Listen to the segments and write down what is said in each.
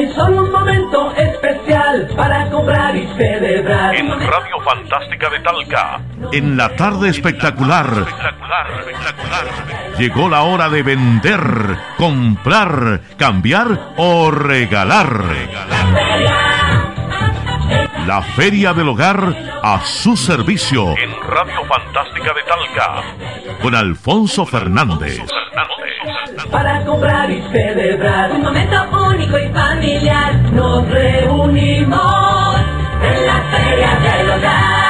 Hay solo un momento especial para comprar y celebrar. En Radio Fantástica de Talca. En la tarde espectacular. Llegó la hora de vender, comprar, cambiar o regalar. La Feria del Hogar a su servicio. En Radio Fantástica de Talca. Con Alfonso Fernández. Para comprar y celebrar. Un momento único y familiar. Nos reunimos en la Feria del Hogar.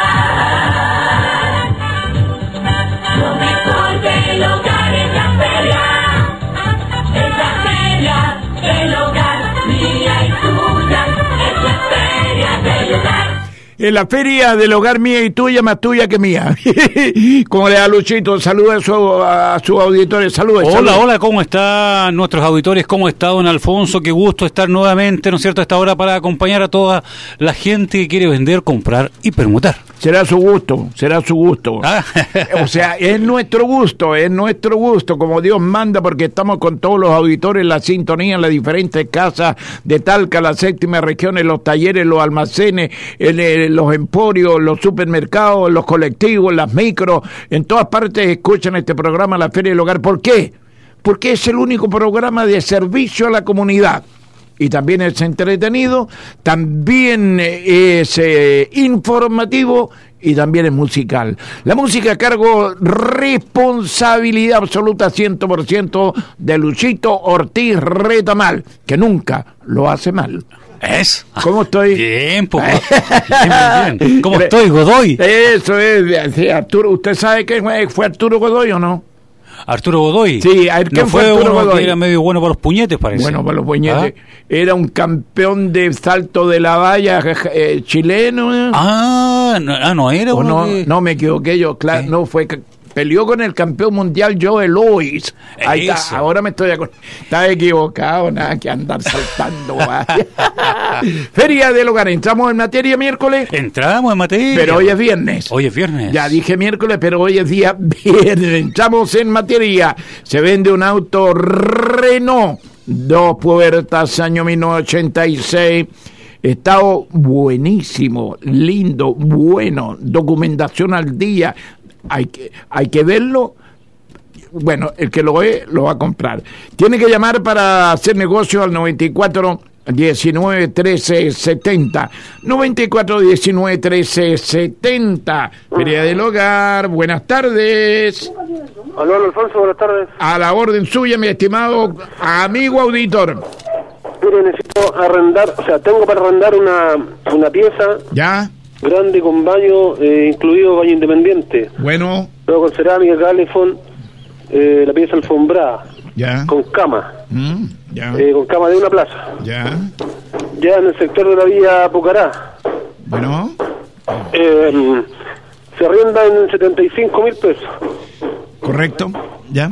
En la feria del hogar mía y tuya, más tuya que mía. Como le da Luchito, saluda a su, a su auditores, saludos. Hola, hola, ¿cómo están nuestros auditores? ¿Cómo está don Alfonso? Qué gusto estar nuevamente, ¿no es cierto?, a esta hora para acompañar a toda la gente que quiere vender, comprar y permutar. Será su gusto, será su gusto. Ah. O sea, es nuestro gusto, es nuestro gusto, como Dios manda, porque estamos con todos los auditores, la sintonía en las diferentes casas de Talca, la séptima región, en los talleres, los almacenes, en, en los emporios, los supermercados, los colectivos, las micros, en todas partes escuchan este programa, La Feria del Hogar. ¿Por qué? Porque es el único programa de servicio a la comunidad y también es entretenido, también es eh, informativo y también es musical. La música a cargo, responsabilidad absoluta 100% de Luchito Ortiz Retamal, que nunca lo hace mal. ¿Es? ¿Cómo estoy? Bien, pues. bien, bien. ¿Cómo estoy, Godoy? Eso es, sí, Arturo, ¿usted sabe que fue Arturo Godoy o no? Arturo Godoy. Sí, a ver, ¿quién ¿No fue fue Arturo uno Godoy? que era medio bueno para los puñetes, parece. Bueno, para los puñetes. Era un campeón de salto de la valla eh, chileno. ¿eh? Ah, no, ah, no era uno no, que- no me equivoqué yo, claro, no fue peleó con el campeón mundial Joe Louis. Ahí está, ahora me estoy acordando. Estaba equivocado, nada que andar saltando. Feria del hogar, entramos en materia miércoles, Entramos en materia. pero hoy es viernes. Hoy es viernes. Ya dije miércoles, pero hoy es día viernes. Entramos en materia. Se vende un auto Renault, dos puertas, año 1986. Estado buenísimo, lindo, bueno, documentación al día. Hay que, hay que verlo. Bueno, el que lo ve lo va a comprar. Tiene que llamar para hacer negocio al 94 19 13 70. 94 19 13 70. Feria del Hogar, buenas tardes. Aló, Alfonso, buenas tardes. A la orden suya, mi estimado amigo auditor. Mire, necesito arrendar, o sea, tengo para arrendar una, una pieza ¿Ya? Grande con baño, eh, incluido baño independiente. Bueno, Luego con cerámica, calefón, eh, la pieza alfombrada, ya. con cama, Mm, ya. eh, con cama de una plaza. Ya. Ya en el sector de la vía Pucará. Bueno, Eh, se arrienda en 75 mil pesos. correcto. Ya.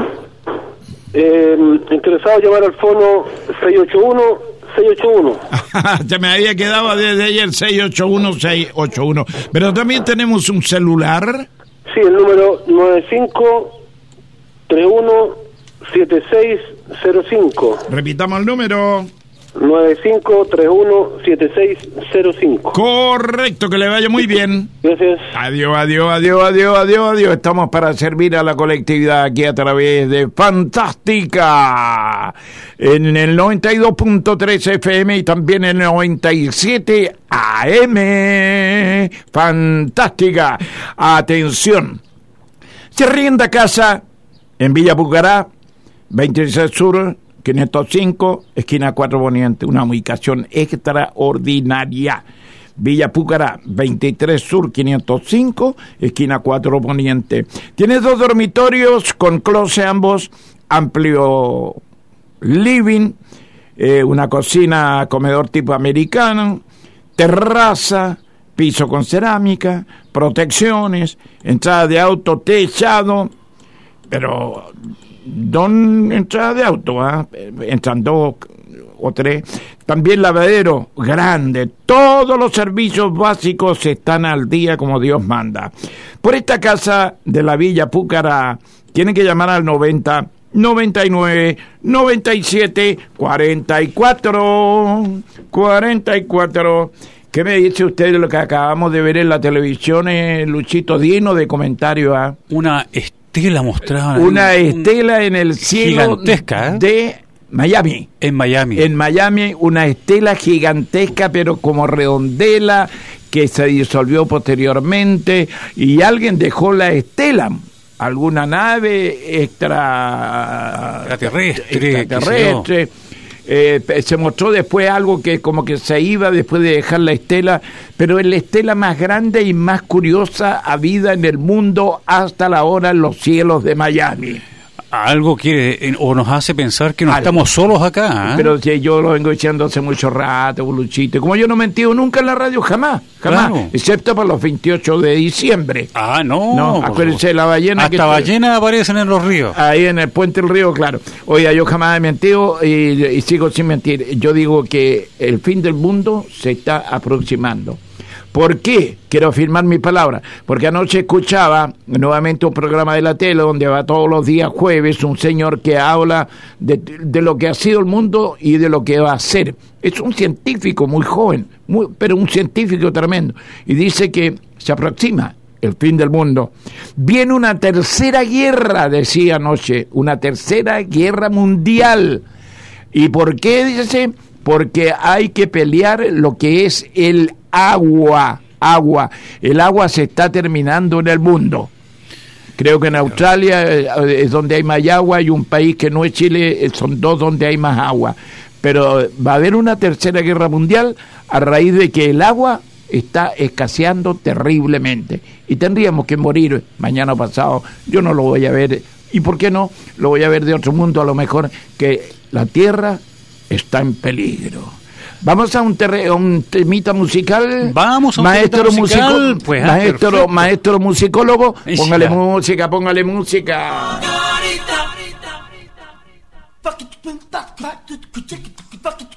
Eh, interesado llamar al fono 681-681. Se me había quedado desde ayer 681-681. Pero también tenemos un celular. Sí, el número 95317605. Repitamos el número. 95317605. Correcto, que le vaya muy bien. Gracias. Adiós, adiós, adiós, adiós, adiós, adiós. Estamos para servir a la colectividad aquí a través de Fantástica en el 92.3 FM y también en el 97 AM. Fantástica. Atención. Se rienda casa en Villa Bucará, 26 Sur, 505, esquina 4 Poniente. Una ubicación extraordinaria. Villa Púcara, 23 Sur, 505, esquina 4 Poniente. Tiene dos dormitorios con closet ambos, amplio living, eh, una cocina, comedor tipo americano, terraza, piso con cerámica, protecciones, entrada de auto techado, pero don entrada de auto, ¿ah? entran dos o tres. También lavadero grande. Todos los servicios básicos están al día como Dios manda. Por esta casa de la Villa Púcara, tienen que llamar al 90 99 97 44 44 ¿Qué me dice usted de lo que acabamos de ver en la televisión, eh, Luchito? Dino de comentario a Una estela una estela en el cielo Gigantesca, ¿eh? de Miami. En Miami. En Miami, una estela gigantesca, pero como redondela, que se disolvió posteriormente, y alguien dejó la estela. Alguna nave extra... Extraterrestre, extraterrestre. Eh, se mostró después algo que como que se iba después de dejar la estela, pero es la estela más grande y más curiosa habida en el mundo hasta la hora en los cielos de Miami. Algo quiere o nos hace pensar que no Algo. estamos solos acá. ¿eh? Pero si yo lo vengo diciendo hace mucho rato, Luchito. Como yo no he mentido nunca en la radio, jamás, jamás. Claro. Excepto para los 28 de diciembre. Ah, no. No, acuérdense de la ballena Hasta que- ballenas aparecen en los ríos. Ahí en el puente del río, claro. Oiga, yo jamás he mentido y, y sigo sin mentir. Yo digo que el fin del mundo se está aproximando. ¿Por qué? Quiero afirmar mi palabra. Porque anoche escuchaba nuevamente un programa de la tele donde va todos los días jueves un señor que habla de, de lo que ha sido el mundo y de lo que va a ser. Es un científico muy joven, muy, pero un científico tremendo. Y dice que se aproxima el fin del mundo. Viene una tercera guerra, decía anoche, una tercera guerra mundial. ¿Y por qué dice? Porque hay que pelear lo que es el agua, agua. El agua se está terminando en el mundo. Creo que en Australia eh, es donde hay más agua y un país que no es Chile, eh, son dos donde hay más agua. Pero va a haber una tercera guerra mundial a raíz de que el agua está escaseando terriblemente. Y tendríamos que morir mañana o pasado. Yo no lo voy a ver. ¿Y por qué no? Lo voy a ver de otro mundo, a lo mejor que la Tierra está en peligro. Vamos a un, terre- a un temita musical. Vamos a un maestro temita musical, musico- pues, ah, maestro, perfecto. maestro musicólogo, póngale música, póngale música. Rubber,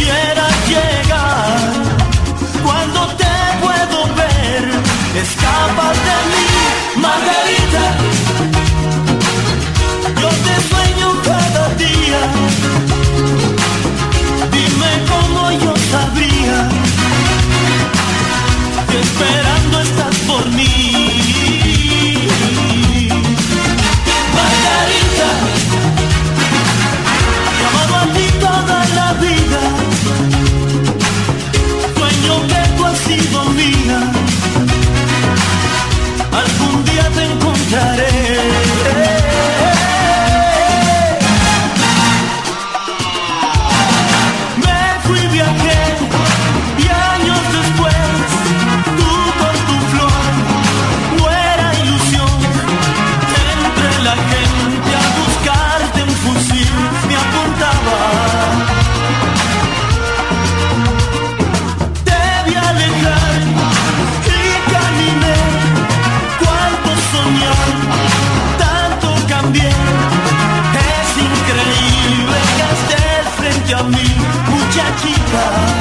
Quisiera chica.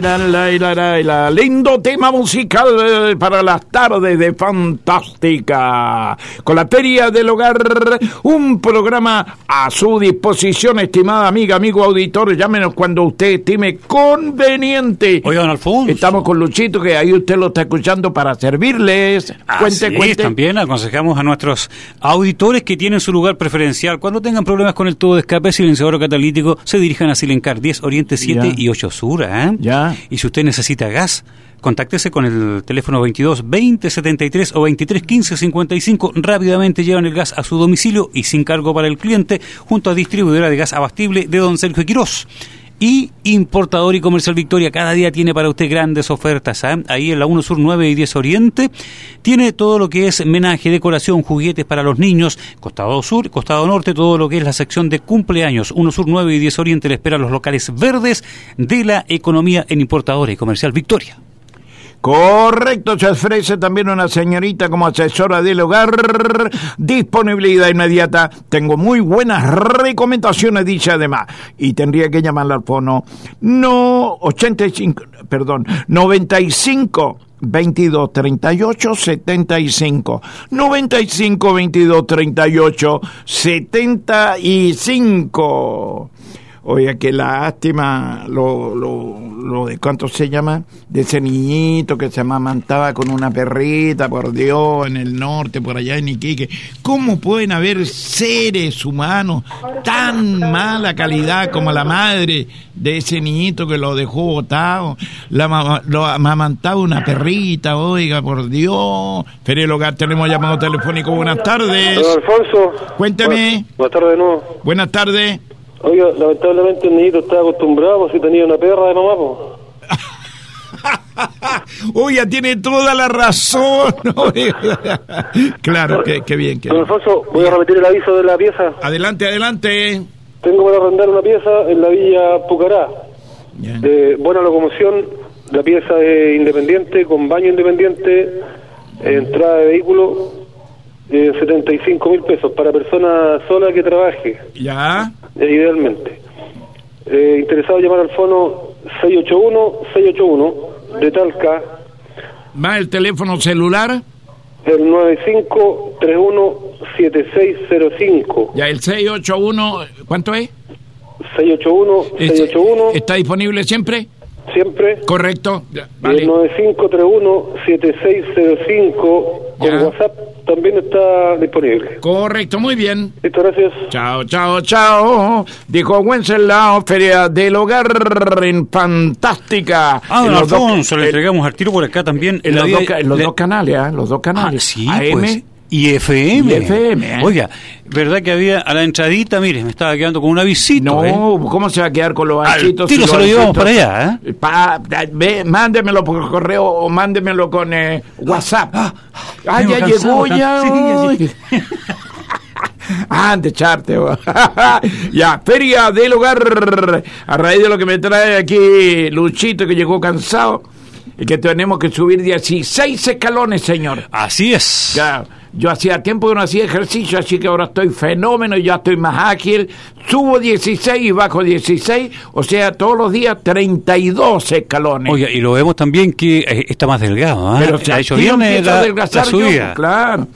La. Lindo tema musical eh, para las tardes de Fantástica. Con la Feria del Hogar, un programa a su disposición, estimada amiga, amigo auditor. Llámenos cuando usted estime conveniente. Oiga, don Alfonso. Estamos con Luchito, que ahí usted lo está escuchando para servirles. Cuente, Así es, cuente. también aconsejamos a nuestros auditores que tienen su lugar preferencial. Cuando tengan problemas con el tubo de escape silenciador catalítico, se dirijan a Silencar 10 Oriente 7 Ya. y 8 Sur. ¿eh? Ya. Y si usted necesita gas, contáctese con el teléfono 22 20 73 o 23 15 55. Rápidamente llevan el gas a su domicilio y sin cargo para el cliente, junto a distribuidora de gas abastible de don Sergio Quirós. Y Importador y Comercial Victoria cada día tiene para usted grandes ofertas. ¿ah? Ahí en la 1 Sur 9 y 10 Oriente tiene todo lo que es menaje, decoración, juguetes para los niños. Costado Sur, Costado Norte, todo lo que es la sección de cumpleaños. 1 Sur 9 y 10 Oriente le esperan los locales verdes de la economía en Importador y Comercial Victoria. Correcto, se ofrece también una señorita como asesora del hogar. Disponibilidad inmediata. Tengo muy buenas recomendaciones, dice además. Y tendría que llamarla al fono. No, 85, perdón, 95. 22 38 75 95 22 38 75 Oye, qué lástima lo, lo, lo de cuánto se llama, de ese niñito que se amamantaba con una perrita, por Dios, en el norte, por allá en Iquique. ¿Cómo pueden haber seres humanos tan mala calidad como la madre de ese niñito que lo dejó botado? La, lo amamantaba una perrita, oiga, por Dios. Feria Hogar, tenemos llamado telefónico. Buenas tardes. Don Alfonso. Cuénteme. Buenas, buenas tardes de nuevo. Buenas tardes. Oiga, lamentablemente el niñito está acostumbrado, pues, si tenía una perra de mamá, pues. Uy, ya tiene toda la razón. claro, qué, qué bien. qué Don bien. Alfonso, voy a repetir el aviso de la pieza. Adelante, adelante. Tengo para arrendar una pieza en la villa Pucará, de buena locomoción. La pieza es independiente, con baño independiente, entrada de vehículo, eh, 75 mil pesos para persona sola que trabaje, Ya. eh, idealmente. Eh, interesado llamar al fono 681-681 de Talca, Más el teléfono celular. el 9531-7605. Ya, el 681. ¿Cuánto es? 681-681, ¿Está disponible siempre? siempre. Correcto. Ya, Y el vale. 9531-7605 con. WhatsApp también está disponible. Correcto, muy bien. Listo, gracias. Chao, chao, chao. Dijo Wenceslao, Feria del Hogar en Fantástica. Ah, En don los dos- Alfonso, le en- entregamos al tiro por acá también. En la los, dos, en los le- dos canales, ¿ah? Los dos Ah, canales. sí, AM pues. Y FM. Y FM, ¿eh? Oiga, ¿verdad que había a la entradita? Mire, me estaba quedando con un avisito. No, ¿eh? ¿cómo se va a quedar con los Al architos? tiro los se lo llevamos para allá, ¿eh? Pa- ve, mándemelo por correo o mándemelo con eh, WhatsApp. Ah, vengo ya cansado, llegó, ya. sí, uy. Ah, de echarte. ya, Feria del Hogar. A raíz de lo que me trae aquí Luchito, que llegó cansado y que tenemos que subir 16 escalones, señor. Así es. Ya, yo hacía tiempo que no hacía ejercicio, así que ahora estoy fenómeno, ya estoy más ágil. Subo 16 y bajo 16, o sea, todos los días 32 escalones. Oiga, y lo vemos también que eh, está más delgado. ¿ah? Pero si ha hecho bien eh, la, la yo, subida. claro.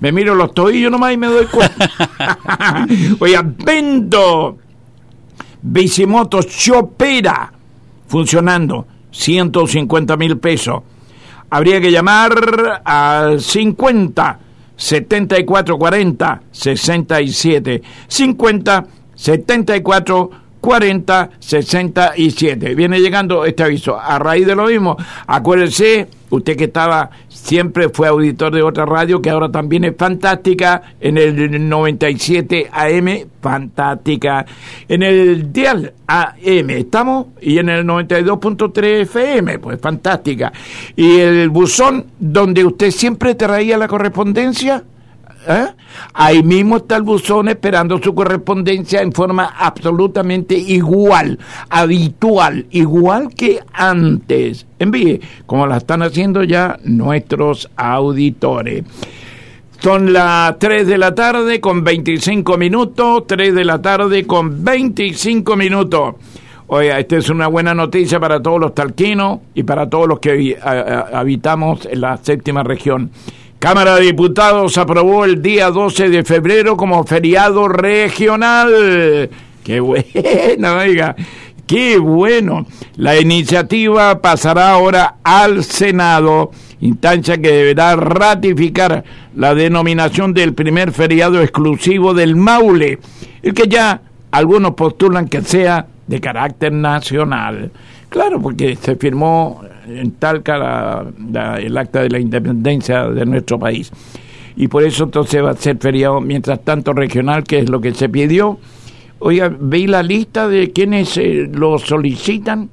Me miro los tobillos nomás y me doy cuenta. Oiga, vendo Bicimoto Chopera funcionando, 150 mil pesos. Habría que llamar al 50 74 40 67 50 74 40 67. Viene llegando este aviso. A raíz de lo mismo, acuérdese, usted que estaba siempre fue auditor de otra radio que ahora también es fantástica en el 97 AM, fantástica. En el dial AM estamos y en el 92.3 FM, pues fantástica. Y el buzón donde usted siempre traía la correspondencia, ¿Eh? Ahí mismo está el buzón esperando su correspondencia en forma absolutamente igual, habitual, igual que antes. Envíe, como la están haciendo ya nuestros auditores. Son las 3 de la tarde con 25 minutos, 3 de la tarde con 25 minutos. Oiga, esta es una buena noticia para todos los talquinos y para todos los que a- a- habitamos en la séptima región. Cámara de Diputados aprobó el día 12 de febrero como feriado regional. ¡Qué bueno, oiga! ¡Qué bueno! La iniciativa pasará ahora al Senado, instancia que deberá ratificar la denominación del primer feriado exclusivo del Maule, el que ya algunos postulan que sea de carácter nacional. Claro, porque se firmó en Talca la- el acta de la independencia de nuestro país. Y por eso entonces va a ser feriado, mientras tanto regional, que es lo que se pidió. Oiga, vi la lista de quienes eh, lo solicitan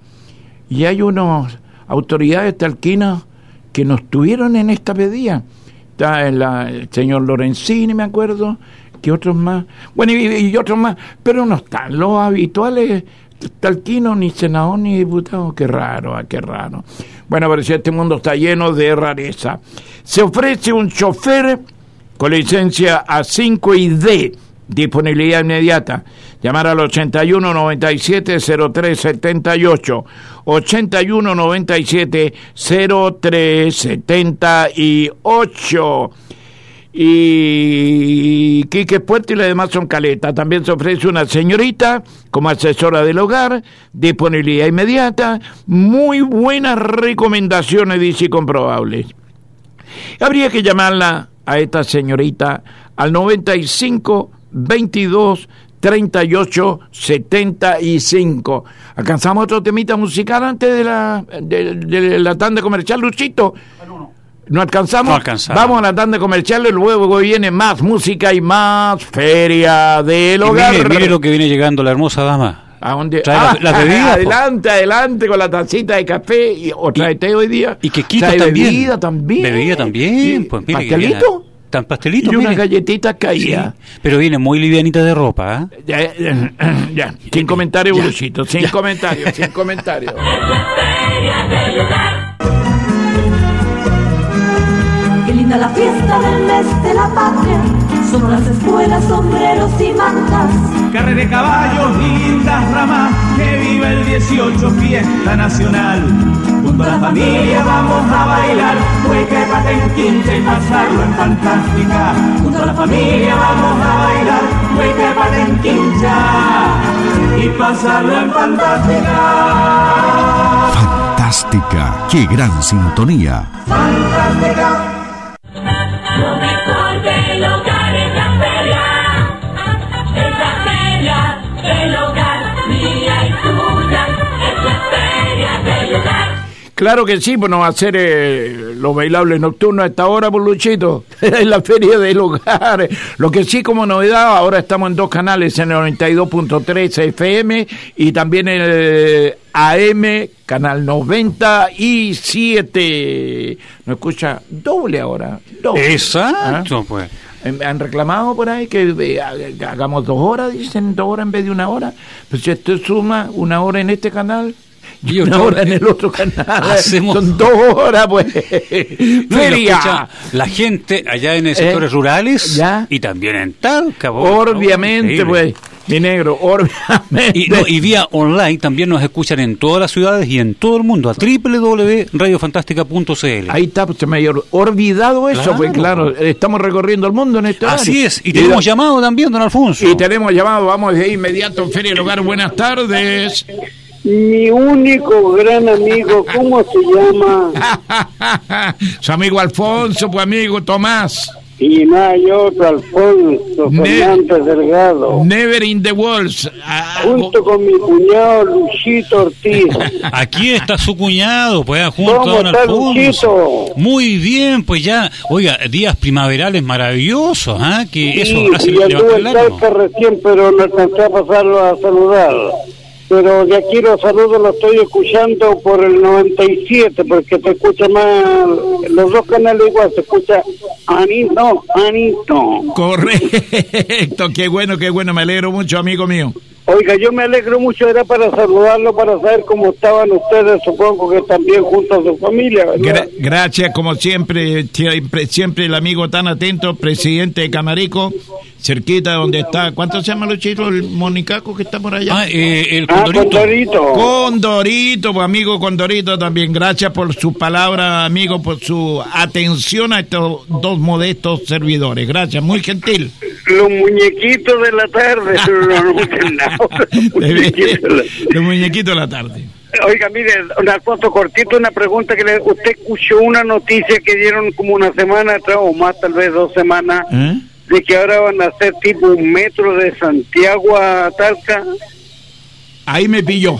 y hay unos autoridades talquinas que no estuvieron en esta pedida. Está el, el señor Lorenzini, me acuerdo, que otros más. Bueno, y, y otros más, pero no están los habituales talquinos, ni senador, ni diputado. Qué raro, ah, qué raro. Bueno, pero si este mundo está lleno de rareza. Se ofrece un chofer con licencia A5 y D, disponibilidad inmediata. Llamar al 81 97 03 78. 81 97 03 78. Y Quique Puerto y las demás son caleta. También se ofrece una señorita como asesora del hogar, disponibilidad inmediata, muy buenas recomendaciones, dice comprobables. Habría que llamarla a esta señorita al 95 22 38 75. ¿Alcanzamos otro temita musical antes de la, de, de la tanda comercial, Luchito? ¿No alcanzamos? No alcanzamos. Vamos a la tanda comercial y luego viene más música y más feria del Y hogar. mire, mire lo que viene llegando la hermosa dama. ¿A dónde? Trae la- las bebidas, po. Adelante, adelante con la tacita de café y, o trae té hoy día. Y que quita Trae también. Bebida también. Bebida también. Y Pues mire ¿Pastelito? Tan pastelito, y una mire. galletita Sí, pero viene muy livianita de ropa, ¿ah? Ya, ya, ya. Sin comentarios, Ya. Luchito. Sin comentarios, sin comentarios. La fiesta del mes de la patria. Son las escuelas, sombreros y mantas. Carrera de caballos y lindas ramas, que viva el 18 fiesta nacional. Junto a la familia vamos a bailar, hueca, pata en quince y pasarlo en fantástica. Junto a la familia vamos a bailar, hueca, pata en quincha y pasarlo en fantástica. Fantástica, qué gran sintonía. Fantástica. Lo mejor hogar es Claro que sí, pues no va a ser eh, los bailables nocturnos a esta hora, por Luchito. Es la feria del hogar. Lo que sí, como novedad, ahora estamos en dos canales, en el 92.3 FM y también en el AM, canal 97. ¿No escucha? Doble ahora. Doble. Exacto, ¿Ah? pues. Eh, Han reclamado por ahí que eh, ha- hagamos dos horas, dicen dos horas en vez de una hora. Pues si esto suma una hora en este canal y una hora en el otro canal. Hacemos- Son dos horas, pues. No, escucha la gente allá en sectores rurales ya. y también en Talca. Obviamente, pues. Mi negro, obviamente. Y, no, y vía online también nos escuchan en todas las ciudades y en todo el mundo a www.radiofantástica.cl. Ahí está, pues se me olvidado eso, Claro. pues claro, estamos recorriendo el mundo en este Así es, y tenemos llamado también, don Alfonso. Y tenemos llamado, vamos de inmediato, Feria Hogar, buenas tardes. Mi único gran amigo, ¿cómo se llama? Su amigo Alfonso, pues amigo Tomás. Y no hay otro, Alfonso Ne- Fernández Delgado. Never in the Walls. Ah, Junto con mi cuñado Luchito Ortiz. Aquí está su cuñado, pues junto a ¿Cómo don está Alfonso. Luchito? Muy bien, pues ya, oiga, días primaverales maravillosos, ¿ah? Que eso Sí, hace y levantar en el recién, pero no alcancé a pasarlo a saludar. Pero de aquí los saludos los estoy escuchando por el 97, porque se escucha más, los dos canales igual, se escucha Anito, Anito. Correcto, qué bueno, qué bueno, me alegro mucho, amigo mío. Oiga, yo me alegro mucho, era para saludarlo, para saber cómo estaban ustedes, supongo que también junto a su familia, gracias, como siempre, siempre, siempre el amigo tan atento, presidente de Camarico, cerquita donde está, ¿cuánto se llama Luchito? El monicaco que está por allá. Ah, eh, el Ah, condorito. Condorito. Condorito, pues, amigo Condorito también. Gracias por su palabra, amigo, por su atención a estos dos modestos servidores. Gracias, muy gentil. Los muñequitos de la tarde. no, no, no, los muñequitos de la- tarde. Oiga, mire, un Alfonso Cortito, una pregunta que le, usted escuchó una noticia que dieron como una semana atrás o más, tal vez dos semanas, ¿Eh? de que ahora van a hacer tipo un metro de Santiago a Talca. Ahí me pilló.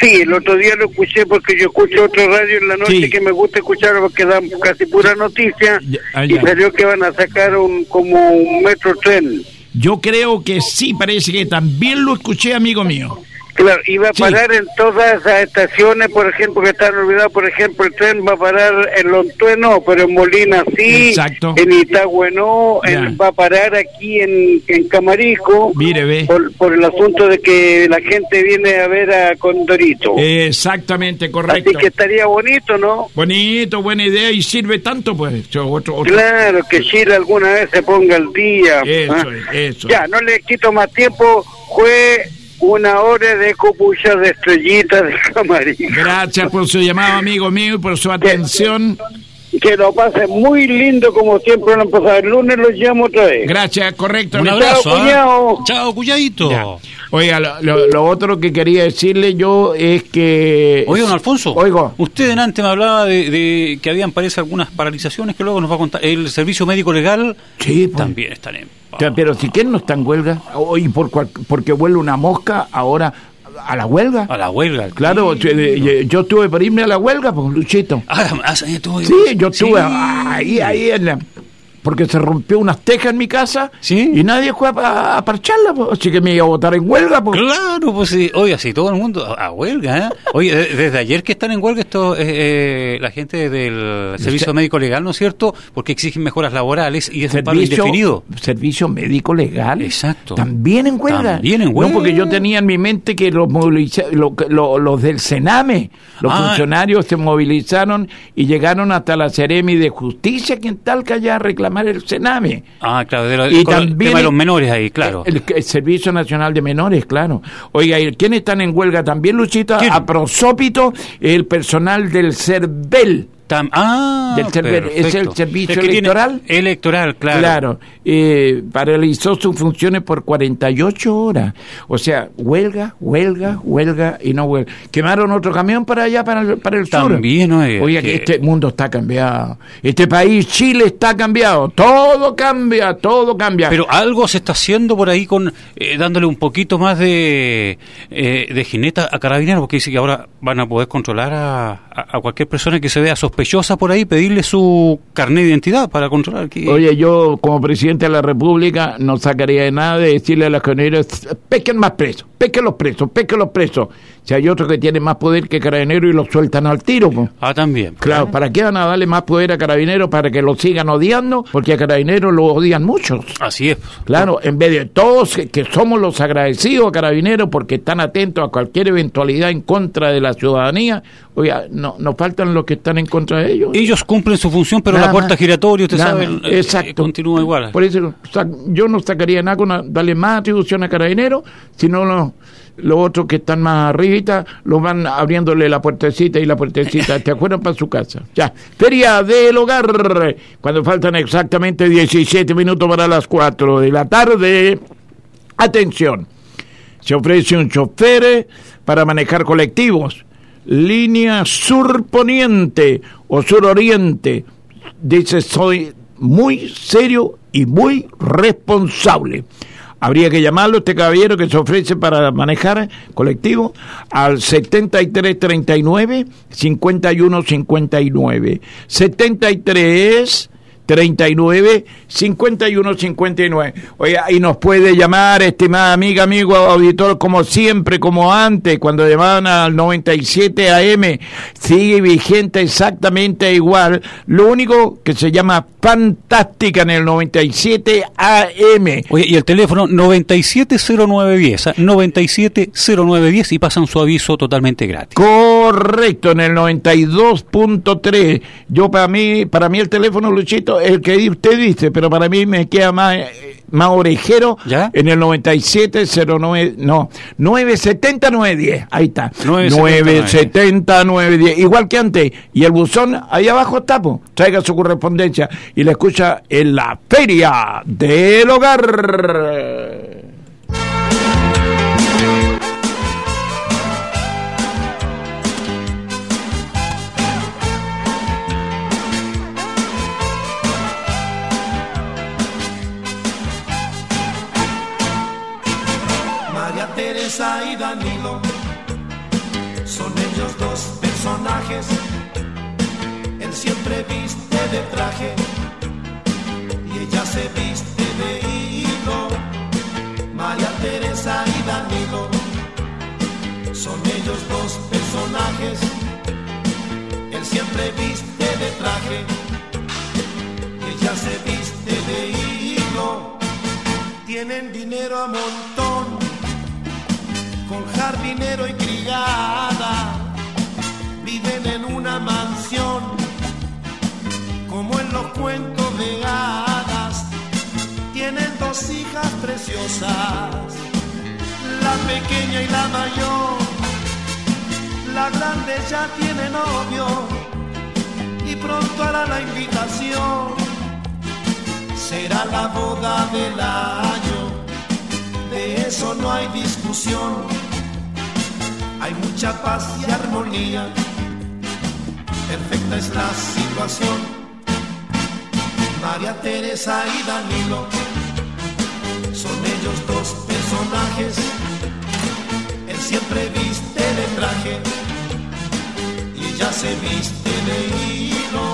Sí, el otro día lo escuché porque yo escucho otro radio en la noche Sí. que me gusta escuchar porque dan casi pura noticia Ya, ah, y salió que van a sacar un como un metro tren. Yo creo que sí, parece que también lo escuché, amigo mío. Claro, y va a Sí. parar en todas esas estaciones, por ejemplo, que están olvidadas, por ejemplo, el tren va a parar en Lontué no, pero en Molina sí, Exacto. en Itagüe no, en- va a parar aquí en, en Camarico, Mire, ve. por, por el asunto de que la gente viene a ver a Condorito. Exactamente, correcto. Así que estaría bonito, ¿no? Bonito, buena idea y sirve tanto, pues. Otro- otro- Claro, que Chile alguna vez se ponga al día. Eso ¿ah? es, eso. Ya, no le quito más tiempo, fue una hora de copucha de estrellitas de Camarico. Gracias por su llamado, amigo mío, y por su atención. Que lo pase muy lindo como siempre lo han pasado. El lunes los llamo otra vez. Gracias, correcto. Un Chao, abrazo. ¿ah? cuñado. Chao, cuñadito. Ya. Oiga, lo, lo- lo otro que quería decirle yo es que... Oye, don Alfonso, Oigo. usted delante me hablaba de, de que habían, parece, algunas paralizaciones que luego nos va a contar. El servicio médico legal Sí, pues. también están en... O sea, Pero si quién no está en huelga, hoy por cual- porque huele una mosca, ahora a la huelga. A la huelga. Claro, yo, eh, yo tuve para irme a la huelga, pues, Luchito. Ah, ah, sí, tú- Sí, yo sí. estuve ahí, ahí en la- Porque se rompió unas tejas en mi casa Sí. y nadie fue a, a parcharla, así que me iba a votar en huelga. Pues. Claro, pues sí. Oiga, sí, todo el mundo a, a huelga, ¿eh? Oye, de- desde ayer que están en huelga esto, eh, eh, la gente del Servicio Médico Legal, ¿no es cierto? Porque exigen mejoras laborales y es un paro indefinido. servicio médico legal. Exacto. También en huelga. También en huelga. No, porque yo tenía en mi mente que los, moviliza- lo- lo- los del Sename, los Ah. funcionarios se movilizaron y llegaron hasta la Ceremi de Justicia, que en Talca ya a el Sename. Ah, claro, de lo- Y el también tema de los el- menores ahí, claro. El, el Servicio Nacional de Menores, claro. Oiga, ¿y quiénes están en huelga también, Luchita? ¿Quién? A prosópito, el personal del CERVEL. Tam- ah, Del ¿es el servicio Es que electoral? Electoral, claro. Claro, eh, paralizó sus funciones por 48 horas. O sea, huelga, huelga, huelga y no huelga. Quemaron otro camión para allá, para el, para el sur. También, oye, Oiga, que- este mundo está cambiado. Este país, Chile, está cambiado. Todo cambia, todo cambia. Pero algo se está haciendo por ahí con eh, dándole un poquito más de, eh, de jineta a carabineros, porque dice que ahora van a poder controlar a, a- a cualquier persona que se vea sospechosa por ahí, pedirle su carnet de identidad para controlar. Que... Oye, yo como presidente de la República no sacaría de nada de decirle a los carabineros, pesquen más presos, pesquen los presos, pesquen los presos. Si hay otros que tienen más poder que carabineros y los sueltan al tiro, pues. Ah, también. Claro, ¿para qué van a darle más poder a Carabineros para que lo sigan odiando? Porque a Carabineros lo odian muchos. Así es. Claro, en vez de todos que, somos los agradecidos a Carabineros porque están atentos a cualquier eventualidad en contra de la ciudadanía, oiga, no, nos faltan los que están en contra de ellos. Ellos cumplen su función, pero Nada la puerta giratoria, usted sabe, más. eh, Exacto. continúa igual. Por eso yo no sacaría nada con darle más atribución a Carabineros, sino lo- los otros que están más arribita los van abriéndole la puertecita y la puertecita, te acuerdan para su casa. Ya, feria del hogar, cuando faltan exactamente 17 minutos para las 4 de la tarde. Atención, se ofrece un chofer para manejar colectivos. Línea sur poniente o sur oriente. Dice, soy muy serio y muy responsable. Habría que llamarlo este caballero que se ofrece para manejar colectivo al 7339 5159 73 39 51 59. Oiga, y nos puede llamar, estimada amiga, amigo, auditor, como siempre, como antes, cuando llamaban al 97 AM, sigue vigente exactamente igual. Lo único que se llama Fantástica en el 97 AM. Oye, y el teléfono 970910, ¿ah? 970910 y pasan su aviso totalmente gratis. Correcto, en el 92.3. Yo para mí, para mí el teléfono, Luchito, el que usted dice, pero para mí me queda más, eh, más orejero ¿Ya? en el 9709, no, 970 910, ahí está. 970 970 910, igual que antes. Y el buzón, ahí abajo está, po. traiga su correspondencia y la escucha en la Feria del Hogar. Danilo son ellos dos personajes. Él siempre viste de traje y ella se viste de hilo. María Teresa y Danilo son ellos dos personajes. Él siempre viste de traje y ella se viste de hilo. Tienen dinero a montón con jardinero y criada, viven en una mansión, como en los cuentos de hadas, tienen dos hijas preciosas, la pequeña y la mayor, la grande ya tiene novio y pronto hará la invitación, será la boda del año de eso no hay discusión. Hay mucha paz y armonía, perfecta es la situación. María Teresa y Danilo son ellos dos personajes. Él siempre viste de traje y ella se viste de hilo.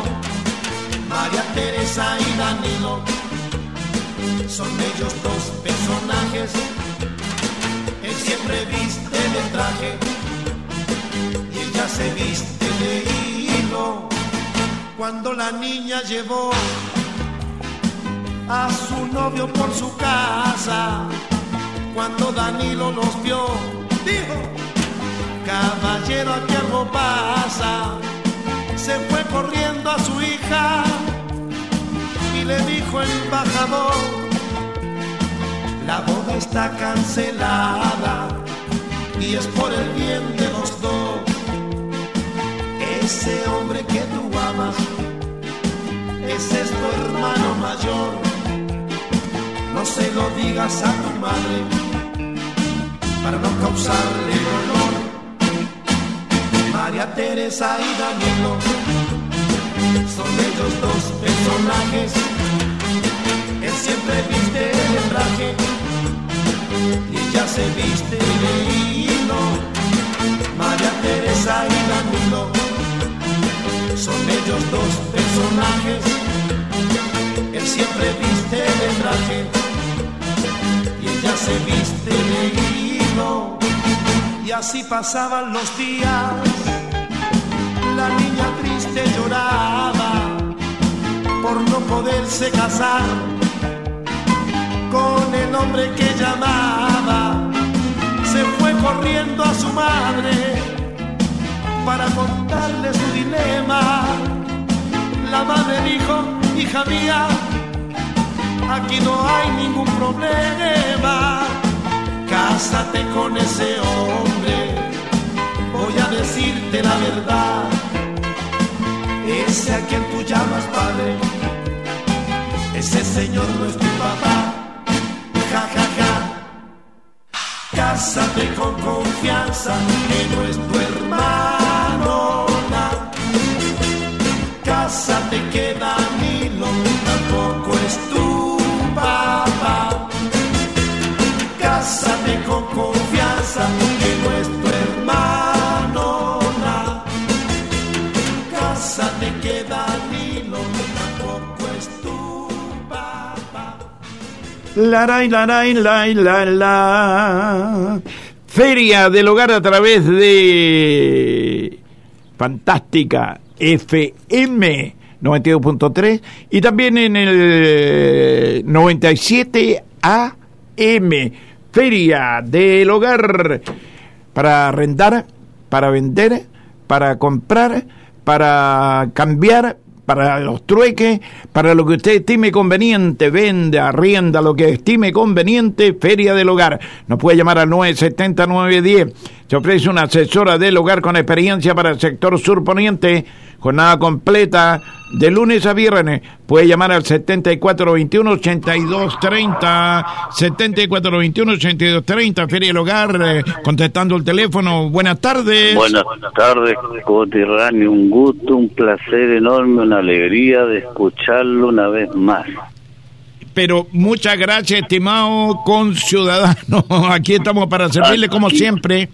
María Teresa y Danilo son ellos dos personajes. Él siempre viste de traje y ella se viste de hilo. Cuando la niña llevó a su novio por su casa, cuando Danilo los vio, dijo, caballero, aquí algo pasa. Se fue corriendo a su hija dijo embajador, la boda está cancelada y es por el bien de los dos. Ese hombre que tú amas, ese es tu hermano mayor. No se lo digas a tu madre para no causarle dolor. María Teresa y Danilo son ellos dos personajes. Él siempre viste de traje y ella se viste de hilo. María Teresa y Danilo son ellos dos personajes. Él siempre viste de traje y ella se viste de hilo. Y así pasaban los días. La niña triste lloraba por no poderse casar con el hombre que llamaba. Se fue corriendo a su madre para contarle su dilema. La madre dijo, hija mía, aquí no hay ningún problema. Cásate con ese hombre, voy a decirte la verdad. Ese a quien tú llamas padre, ese señor no es tu papá. Cásate con confianza, que no es tu hermano. Cásate que La, la, la, la, la, la, la. Feria del Hogar a través de Fantástica FM 92.3 y también en el 97 AM. Feria del Hogar para arrendar, para vender, para comprar, para cambiar, para los trueques, para lo que usted estime conveniente, vende, arrienda, lo que estime conveniente, Feria del Hogar. Nos puede llamar al 970-910. Se ofrece una asesora del hogar con experiencia para el sector surponiente, jornada completa de lunes a viernes. Puede llamar al 7421-8230, 7421-8230, Feria del Hogar, eh, contestando el teléfono. Buenas tardes. Buenas tardes, coterráneo. Un gusto, un placer enorme, una alegría de escucharlo una vez más. Pero muchas gracias, estimado conciudadano. Aquí estamos para servirle como siempre.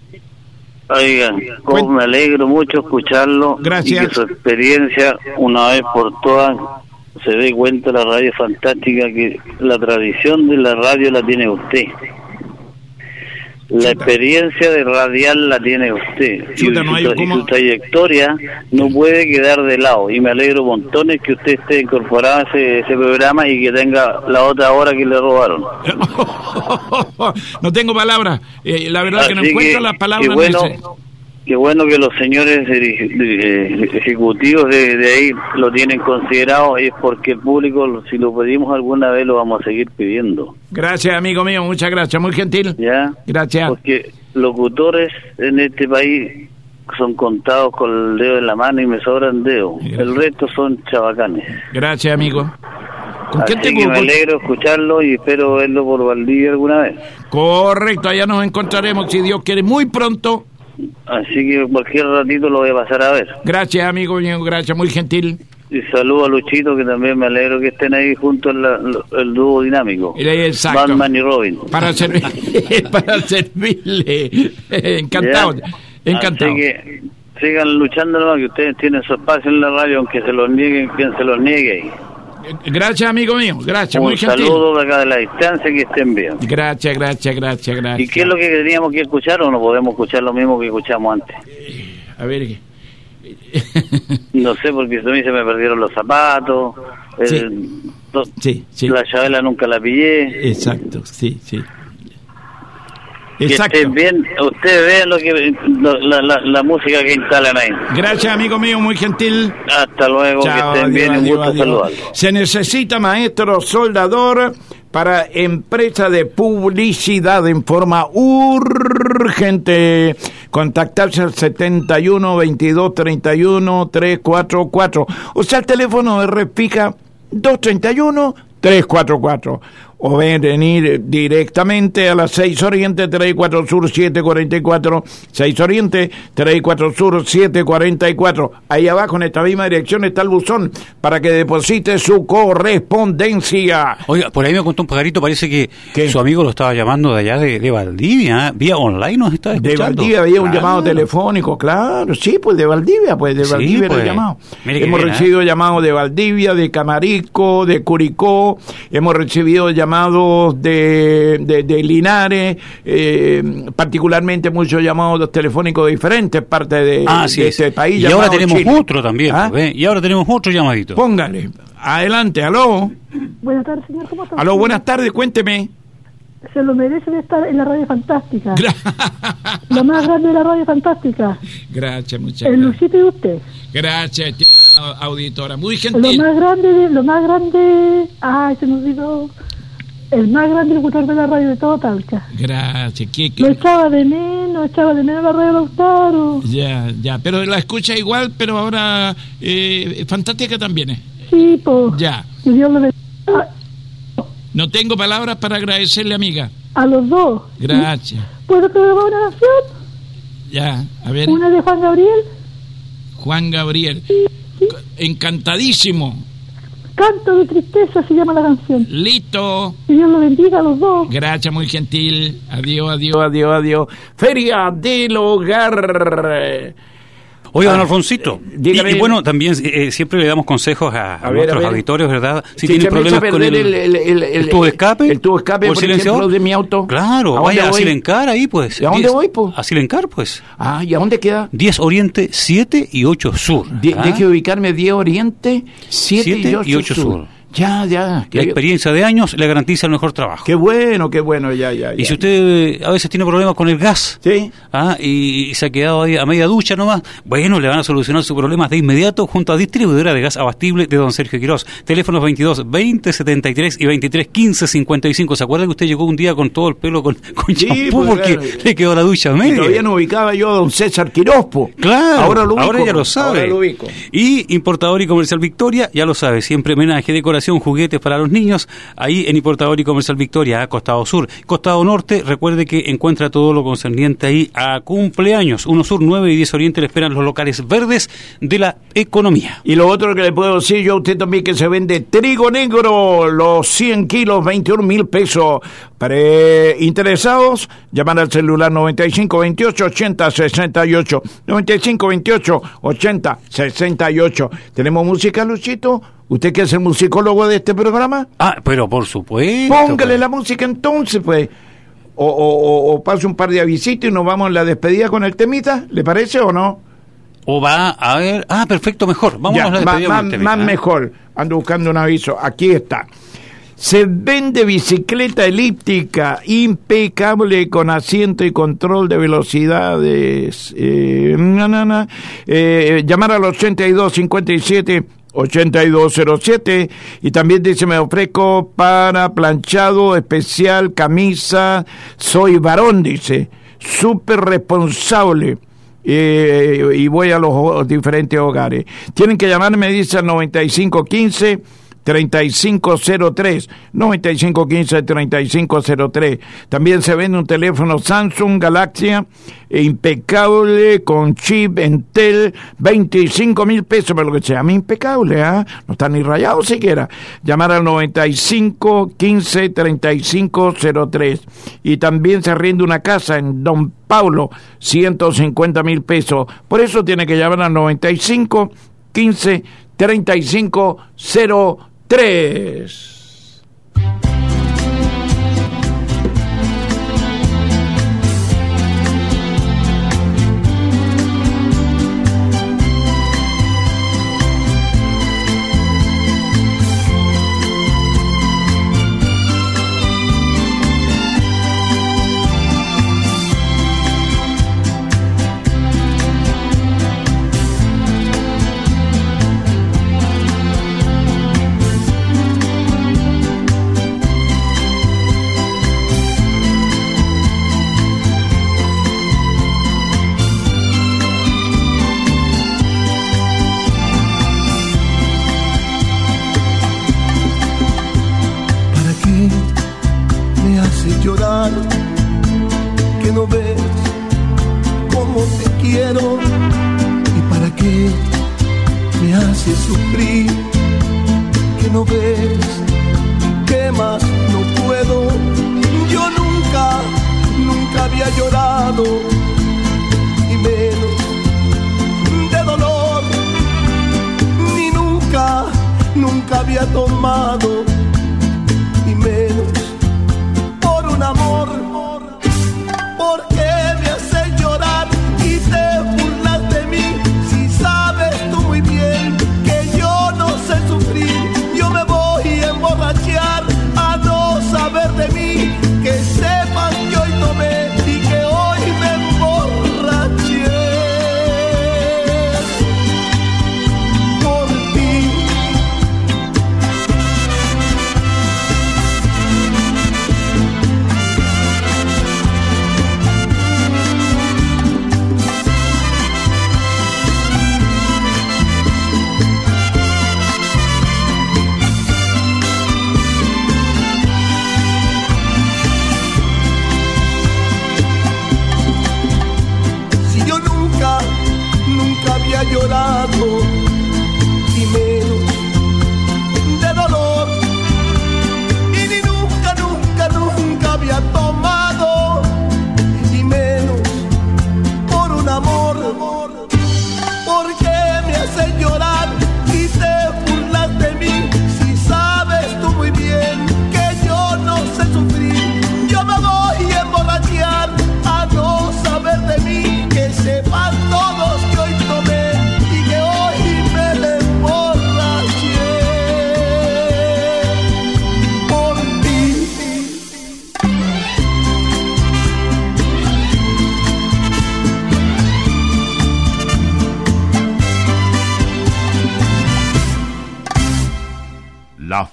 Oiga, cómo me alegro mucho escucharlo. Gracias. Y que su experiencia, una vez por todas, se dé cuenta la radio fantástica que la tradición de la radio la tiene usted. La experiencia de radial la tiene usted. Y, no su, y cómo- su trayectoria no puede quedar de lado. Y me alegro montones que usted esté incorporado a ese, ese programa y que tenga la otra hora que le robaron. no tengo palabras. Eh, la verdad que no Así encuentro que, las palabras. Bueno, necesarias. Qué bueno que los señores eh, ejecutivos de, de ahí lo tienen considerado y es porque el público, si lo pedimos alguna vez, lo vamos a seguir pidiendo. Gracias, amigo mío. Muchas gracias. Muy gentil. ¿Ya? Gracias. Porque locutores en este país son contados con el dedo en la mano y me sobran dedos. El resto son chabacanes. Gracias, amigo. ¿Con Así tengo? que me alegro escucharlo y espero verlo por Valdivia alguna vez. Correcto, allá nos encontraremos, si Dios quiere, muy pronto. Así que cualquier ratito lo voy a pasar a ver. Gracias, amigo mío. Gracias, muy gentil. Y saludo a Luchito, que también me alegro que estén ahí juntos el dúo dinámico. Exacto. Batman y Robin. Para, servir, para servirle. Encantado. ¿Ya? Encantado. Así que sigan luchando nomás, que ustedes tienen su espacio en la radio, aunque se los nieguen, quien se los niegue. Gracias, amigo mío. Gracias, Un muy gentil. saludo de acá de la distancia, que estén bien. Gracias, gracias, gracias, ¿Y gracias. qué es lo que teníamos que escuchar o no podemos escuchar lo mismo que escuchamos antes? A ver. No sé, porque a mí se me perdieron los zapatos. Sí. to- Sí, sí. La chavela nunca la pillé. Exacto, sí, sí. Que Exacto. estén bien, ustedes vean lo que, la, la, la música que instalan ahí. Gracias, amigo mío, muy gentil. Hasta luego, Chao, que estén bien, adiós, un gusto adiós. Se necesita maestro soldador para empresa de publicidad en forma urgente. Contactarse al 71 22 31 344. O sea, el teléfono de Repica 231 344. O ven, venir directamente a las 6 Oriente, 34 Sur, 744. 6 Oriente, 34 Sur, 744. Ahí abajo, en esta misma dirección, está el buzón para que deposite su correspondencia. Oiga, por ahí me contó un pajarito, parece que su amigo lo estaba llamando de allá de, de Valdivia, ¿eh? vía online nos está De escuchando. Valdivia había un llamado telefónico, claro, sí, pues de Valdivia, pues de Sí, Valdivia era pues. el llamado. Mire qué Hemos bien, ¿eh? recibido llamados de Valdivia, de Camarico, de Curicó, hemos recibido llamados de, de, de Linares, eh, particularmente muchos llamados telefónicos de diferentes partes de, Ah, sí, de sí. este país. Y ahora tenemos Chile. otro también, ¿Ah? pues, y ahora tenemos otro llamadito. Póngale, adelante, aló, Buenas tardes, señor. ¿Cómo está? aló, buenas tardes, cuénteme. Se lo merece de estar en la radio fantástica. Lo más grande de la radio fantástica. Gracias, muchas El. Luchito y usted. Gracias, estimada auditora, muy Lo gentil. más grande, de, lo más grande. Ay, se nos olvidó. El más grande locutor de la radio de todo Talca. Gracias, ¿qué- qué- Lo echaba de menos, echaba de menos la radio Lautaro. Ya, ya, pero la escucha igual, pero ahora eh, fantástica también es. Sí, po. Ya, Que Dios lo bendiga. no tengo palabras para agradecerle, amiga. A los dos. Gracias. ¿Puedo grabar una canción? Ya, a ver, Una de Juan Gabriel. Juan Gabriel. Encantadísimo. Canto de tristeza se llama la canción. Listo. Que Dios lo bendiga a los dos. Gracias, muy gentil. Adiós, adiós, adiós, adiós. Feria del Hogar. Oiga, don Alfonsito. y, dígame. y bueno, también eh, siempre le damos consejos a, a A ver, nuestros a auditorios, ¿verdad? Si tienen problemas con el, el- el- el- tubo de escape. el tubo de escape, por silenciador. ejemplo, de mi auto. Claro, ¿A vaya a? Silencar ahí, pues. ¿Y a dónde 10 voy, pues? A Silencar, pues. Ah, ¿y a dónde queda? 10 Oriente, 7 y 8 Sur. Die- ¿ah? Deje de ubicarme 10 Oriente, 7 Siete y 8, y ocho sur. Ya, ya. La experiencia de años le garantiza el mejor trabajo. Qué bueno, qué bueno, ya, ya. Y ya. si usted eh, a veces tiene problemas con el gas ¿ah? y, y se ha quedado ahí a media ducha nomás, bueno, le van a solucionar sus problemas de inmediato junto a distribuidora de gas abastible de don Sergio Quirós. Teléfonos 22 20 73 y 23 15 55. ¿Se acuerda que usted llegó un día con todo el pelo con, con Sí, champú pues, porque claro. le quedó la ducha a Y media? todavía no ubicaba yo a don César Quirospo. Claro, Ahora lo ubico. ahora ya lo sabe. Ahora lo ubico. Y Importador y Comercial Victoria, ya lo sabe, siempre homenaje, decoración, juguetes para los niños, ahí en Importador y Comercial Victoria, a Costado Sur. Costado Norte, recuerde que encuentra todo lo concerniente ahí a cumpleaños. 1 Sur, 9 y 10 Oriente le esperan los locales verdes de la economía. Y lo otro que le puedo decir yo a usted también que se vende trigo negro, los 100 kilos, 21 mil pesos. Para eh, interesados, llamar al celular 95 28 80 68. 95 28 80 68. ¿Tenemos música, Luchito? ¿Usted que es el musicólogo de este programa? Ah, pero por supuesto. Póngale la música entonces, pues. O, o, o, o pase un par de avisitos y nos vamos en la despedida con el temita, ¿le parece o no? O va a ver. Ah, perfecto, mejor. Vamos a la más, despedida con el temita, más ¿ah? mejor. Ando buscando un aviso. Aquí está. Se vende bicicleta elíptica impecable con asiento y control de velocidades. Eh, na, na, na. Eh, llamar al 8257 8207 y también dice me ofrezco para planchado especial camisa soy varón dice súper responsable eh, y voy a los diferentes hogares. Tienen que llamarme, dice al 9515 3503 9515 3503 también se vende un teléfono Samsung Galaxia eh, impecable con chip Entel 25 mil pesos pero lo que se llama impecable ¿ah? no está ni rayado siquiera. Llamar al 95 15 3503 y también se rinde una casa en Don Paulo 150 mil pesos. Por eso tiene que llamar al 95 15 35 03 3. No ves cómo te quiero. ¿Y para qué me haces sufrir? Que no ves que más no puedo. Yo nunca, nunca había llorado. Y menos de dolor. Ni nunca, nunca había tomado llorado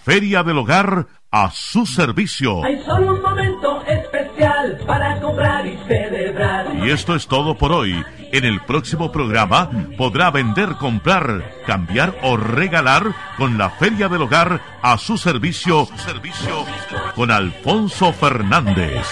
Feria del Hogar a su servicio. Hay solo un momento especial para comprar y celebrar. Y esto es todo por hoy. En el próximo programa podrá vender, comprar, cambiar o regalar con la Feria del Hogar a su servicio, servicio con Alfonso Fernández.